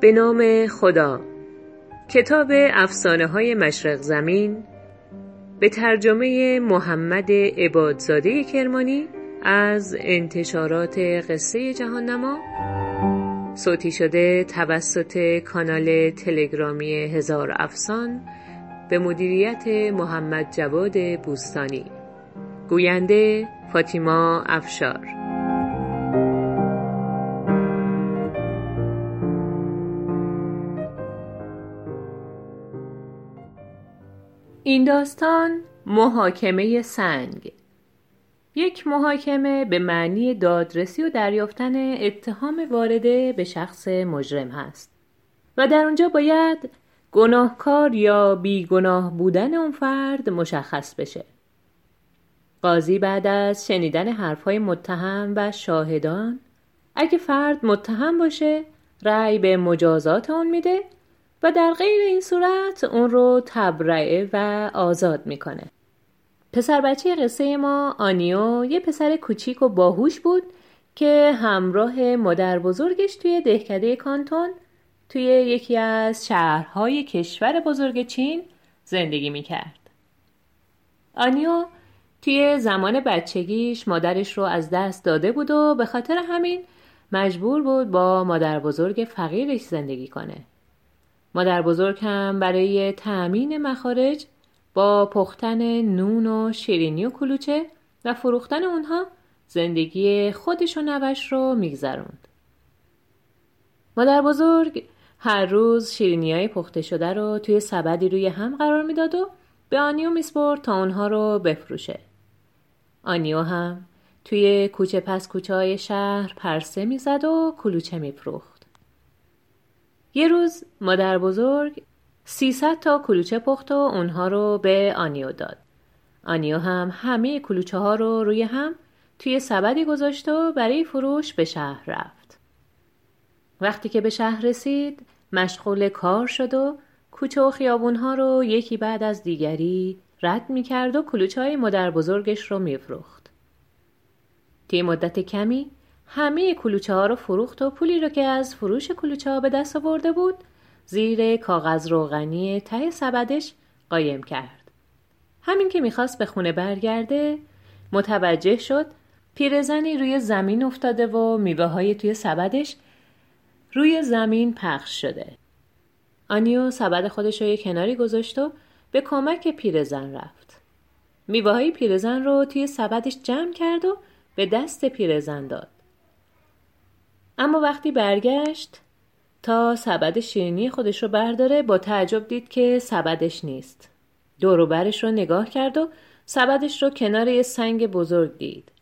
به نام خدا. کتاب افسانه های مشرق زمین به ترجمه محمد عبادزاده کرمانی از انتشارات قصه جهان نما صوتی شده توسط کانال تلگرامی هزار افسان به مدیریت محمد جواد بوستانی. گوینده فاطیما افشار. این داستان محاکمه سنگ. یک محاکمه به معنی دادرسی و دریافتن اتهام وارده به شخص مجرم هست. و در اونجا باید گناهکار یا بیگناه بودن اون فرد مشخص بشه. قاضی بعد از شنیدن حرفهای متهم و شاهدان اگه فرد متهم باشه رأی به مجازات اون میده و در غیر این صورت اون رو تبرئه و آزاد می‌کنه. پسر بچه قصه ما آنیو یه پسر کوچیک و باهوش بود که همراه مادر بزرگش توی دهکده کانتون توی یکی از شهرهای کشور بزرگ چین زندگی می‌کرد. آنیو توی زمان بچگیش مادرش رو از دست داده بود و به خاطر همین مجبور بود با مادر بزرگ فقیرش زندگی کنه. مادر بزرگ هم برای تأمین مخارج با پختن نون و شیرینی و کلوچه و فروختن اونها زندگی خودش و نوش رو میگذروند. مادر بزرگ هر روز شیرینی های پخته شده رو توی سبدی روی هم قرار می‌داد و به آنیو میسپرد تا اونها رو بفروشه. آنیو هم توی کوچه پس کوچه های شهر پرسه می‌زد و کلوچه میفروخت. یه روز مادر بزرگ سیصد تا کلوچه پخت و اونها رو به آنیو داد. آنیو هم همه کلوچه ها رو روی هم توی سبدی گذاشت و برای فروش به شهر رفت. وقتی که به شهر رسید مشغول کار شد و کوچه و خیابون ها رو یکی بعد از دیگری رد می کرد و کلوچه های مادر بزرگش رو می فروخت. طی مدت کمی همه کلوچه ها رو فروخت و پولی رو که از فروش کلوچه ها به دست آورده بود زیر کاغذ روغنی ته سبدش قایم کرد. همین که می‌خواست به خونه برگرده متوجه شد پیرزنی روی زمین افتاده و میوه های توی سبدش روی زمین پخش شده. آنیو سبد خودش رو یه کناری گذاشت و به کمک پیرزن رفت. میوه های پیرزن رو توی سبدش جمع کرد و به دست پیرزن داد. اما وقتی برگشت تا سبد شیرینی خودش رو برداره با تعجب دید که سبدش نیست. دوروبرش رو نگاه کرد و سبدش رو کنار یه سنگ بزرگ دید.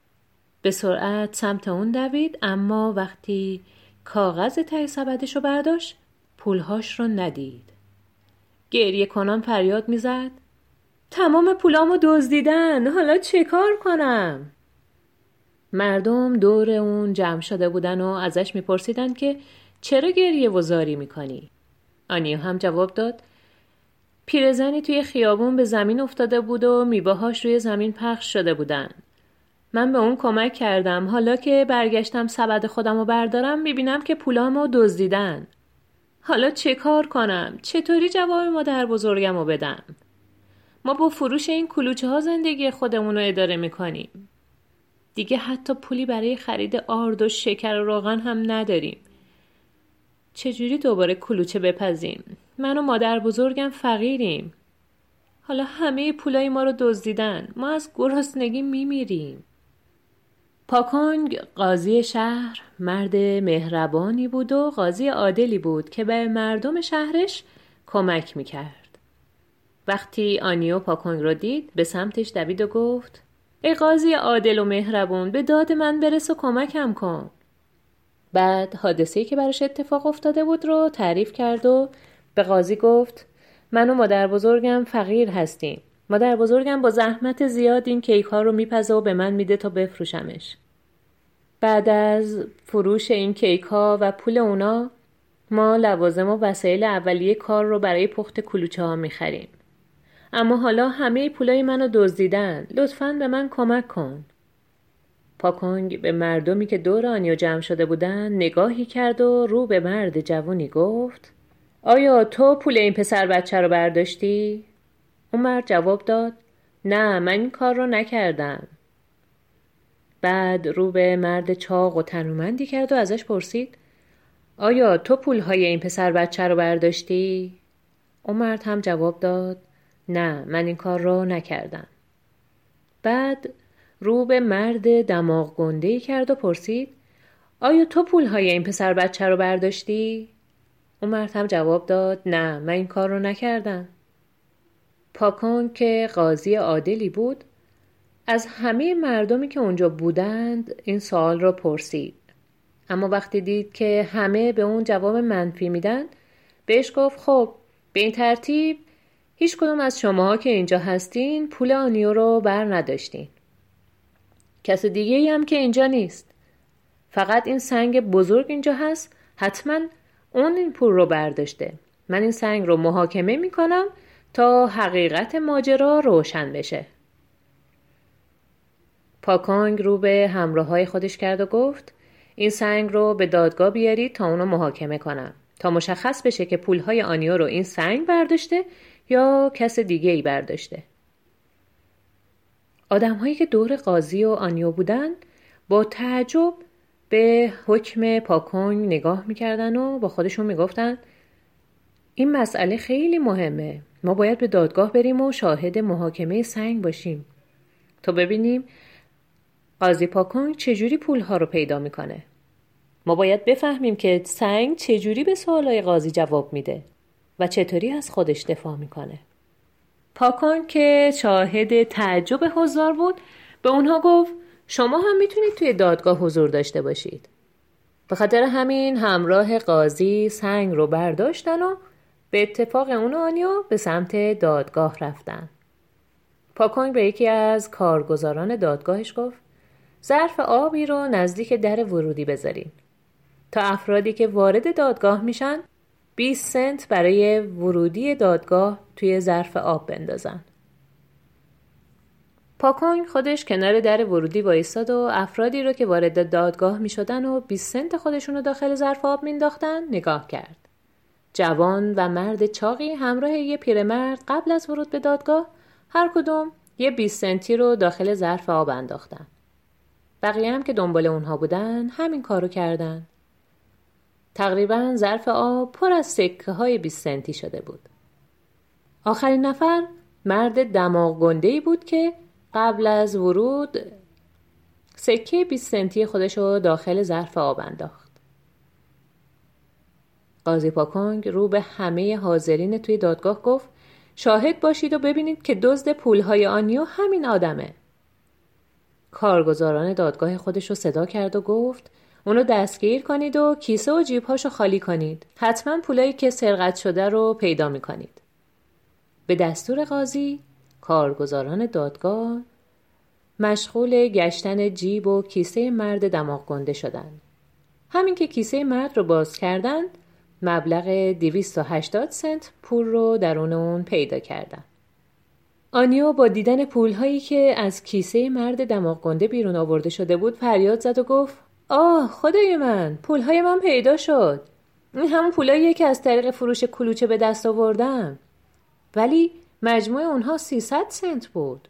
به سرعت سمت اون دوید اما وقتی کاغذ ته سبدش رو برداشت پولهاش رو ندید. گریه کنان فریاد می‌زد تمام پولامو دزدیدن حالا چه کار کنم؟ مردم دور اون جمع شده بودن و ازش میپرسیدن که چرا گریه وزاری می‌کنی؟ آنیو هم جواب داد پیرزنی توی خیابون به زمین افتاده بود و میباهاش روی زمین پخش شده بودن. من به اون کمک کردم حالا که برگشتم سبد خودم رو بردارم می‌بینم که پولامو دزدیدن. حالا چه کار کنم؟ چطوری جواب مادر بزرگم رو بدم؟ ما با فروش این کلوچه ها زندگی خودمون رو اداره می‌کنیم. دیگه حتی پولی برای خرید آرد و شکر و روغن هم نداریم. چجوری دوباره کلوچه بپزیم؟ من و مادر بزرگم فقیریم. حالا همه پولای ما رو دزدیدن. ما از گرسنگی میمیریم. پاکونگ قاضی شهر مرد مهربانی بود و قاضی عادلی بود که به مردم شهرش کمک می‌کرد. وقتی آنیو پاکونگ رو دید به سمتش دوید و گفت ای قاضی عادل و مهربون به داد من برس و کمکم کن. بعد حادثه‌ای که براش اتفاق افتاده بود رو تعریف کرد و به قاضی گفت من و مادر بزرگم فقیر هستیم. مادر بزرگم با زحمت زیاد این کیک ها رو میپزه و به من میده تا بفروشمش. بعد از فروش این کیک ها و پول اونا ما لوازم و وسایل اولیه کار رو برای پخت کلوچه ها می‌خریم. اما حالا همه پولای منو دزدیدن لطفا به من کمک کن پاکونگ به مردمی که دور آنیو جمع شده بودن نگاهی کرد و رو به مرد جوانی گفت آیا تو پول این پسر بچه رو برداشتی؟ مرد جواب داد نه من این کار رو نکردم بعد رو به مرد چاق و تنومندی کرد و ازش پرسید آیا تو پولهای این پسر بچه رو برداشتی؟ اون مرد هم جواب داد نه من این کار رو نکردم بعد رو به مرد دماغ گنده کرد و پرسید آیا تو پولهای این پسر بچه رو برداشتی؟ اون مرد هم جواب داد نه من این کار رو نکردم پاکون که قاضی عادلی بود از همه مردمی که اونجا بودند این سوال را پرسید. اما وقتی دید که همه به اون جواب منفی میدن بهش گفت خب به این ترتیب هیچ کدوم از شماها که اینجا هستین پول آنیو رو بر نداشتین. کس دیگه هم که اینجا نیست. فقط این سنگ بزرگ اینجا هست حتما اون این پول رو برداشته. من این سنگ رو محاکمه می‌کنم تا حقیقت ماجرا روشن بشه. پاکونگ رو به همراه های خودش کرد و گفت این سنگ رو به دادگاه بیارید تا اونو محاکمه کنم. تا مشخص بشه که پولهای آنیو رو این سنگ برداشته یا کس دیگه ای برداشته. آدم هایی که دور قاضی و آنیو بودن با تعجب به حکم پاکونگ نگاه می‌کردن و با خودشون می‌گفتن این مسئله خیلی مهمه. ما باید به دادگاه بریم و شاهد محاکمه سنگ باشیم. تا ببینیم قاضی پاکونگ چجوری پولها رو پیدا می‌کنه. ما باید بفهمیم که سنگ چجوری به سوالای قاضی جواب میده و چطوری از خودش دفاع می‌کنه. پاکون که شاهد تعجب حضار بود به اونها گفت شما هم می‌تونید توی دادگاه حضور داشته باشید. به خاطر همین همراه قاضی سنگ رو برداشتن و به اتفاق اون آنیو به سمت دادگاه رفتن پاکونگ به یکی از کارگزاران دادگاهش گفت ظرف آبی رو نزدیک در ورودی بذارین تا افرادی که وارد دادگاه میشن 20 سنت برای ورودی دادگاه توی ظرف آب بندازن. پاکونگ خودش کنار در ورودی وایستاد و افرادی رو که وارد دادگاه می شدن و 20 سنت خودشون رو داخل ظرف آب مینداختن نگاه کرد. جوان و مرد چاقی همراه یه پیرمرد قبل از ورود به دادگاه هر کدوم یه 20 سنتی رو داخل ظرف آب انداختن. بقیه هم که دنبال اونها بودن همین کارو کردن. تقریبا ظرف آب پر از سکه های 20 سنتی شده بود. آخرین نفر مرد دماغ گنده بود که قبل از ورود سکه 20 سنتی خودش رو داخل ظرف آب انداخت. قاضی پاکونگ رو به همه حاضرین توی دادگاه گفت شاهد باشید و ببینید که دزد پولهای آنیو همین آدمه. کارگزاران دادگاه خودش رو صدا کرد و گفت اونو دستگیر کنید و کیسه و جیبهاشو خالی کنید. حتما پولایی که سرقت شده رو پیدا می‌کنید. به دستور قاضی کارگزاران دادگاه مشغول گشتن جیب و کیسه مرد دماغ گنده شدند. همین که کیسه مرد رو باز کردند مبلغ 280 سنت پول رو درون اون پیدا کردن. آنیو با دیدن پولهایی که از کیسه مرد دماغ گنده بیرون آورده شده بود فریاد زد و گفت آه خدای من پولهای من پیدا شد. این همون پولاییه که از طریق فروش کلوچه به دست آوردم. ولی مجموع اونها 300 سنت بود.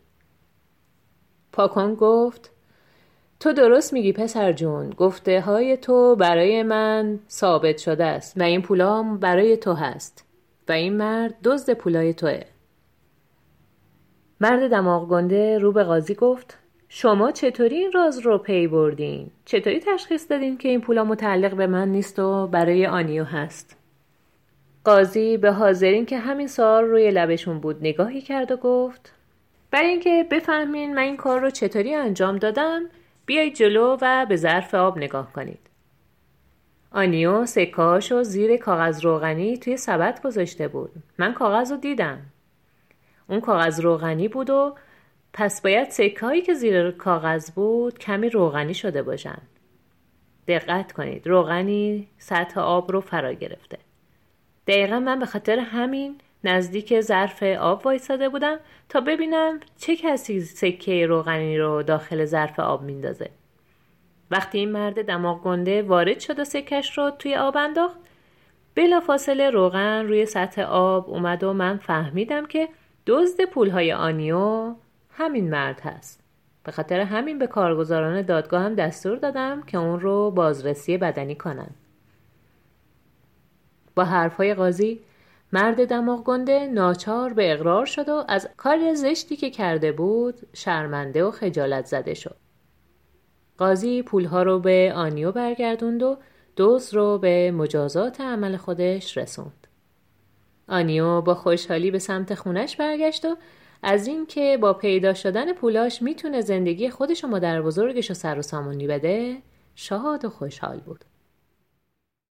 پاکون گفت تو درست میگی پسر جون گفته های تو برای من ثابت شده است و این پولام برای تو هست و این مرد دزد پولای توئه. مرد دماغ گنده رو به قاضی گفت شما چطوری این راز رو پی بردین؟ چطوری تشخیص دادین که این پولا متعلق به من نیست و برای آنیو هست؟ قاضی به حاضرین که همین سوال روی لبشون بود نگاهی کرد و گفت برای اینکه بفهمین من این کار رو چطوری انجام دادم بیایید جلو و به ظرف آب نگاه کنید. آنیو سکاش زیر کاغذ روغنی توی سبد گذاشته بود. من کاغذ رو دیدم. اون کاغذ روغنی بود و پس باید سکه که زیر کاغذ بود کمی روغنی شده باشن. دقت کنید روغنی سطح آب رو فرا گرفته. دقیقا من به خاطر همین نزدیک ظرف آب وایساده بودم تا ببینم چه کسی سکه روغنی رو داخل ظرف آب میندازه. وقتی این مرد دماغ گنده وارد شد و سکش رو توی آب انداخت بلا فاصله روغن روی سطح آب اومد و من فهمیدم که دزد پولهای آنیو همین مرد هست. به خاطر همین به کارگزاران دادگاه هم دستور دادم که اون رو بازرسی بدنی کنن. با حرفهای قاضی مرد دماغ گنده ناچار به اقرار شد و از کار زشتی که کرده بود شرمنده و خجالت زده شد قاضی پولها رو به آنیو برگردوند و دزد رو به مجازات عمل خودش رسوند. آنیو با خوشحالی به سمت خونش برگشت و از اینکه با پیدا شدن پولاش می‌تونه زندگی خودش و مادر بزرگش رو سر و سامونی بده شاد و خوشحال بود.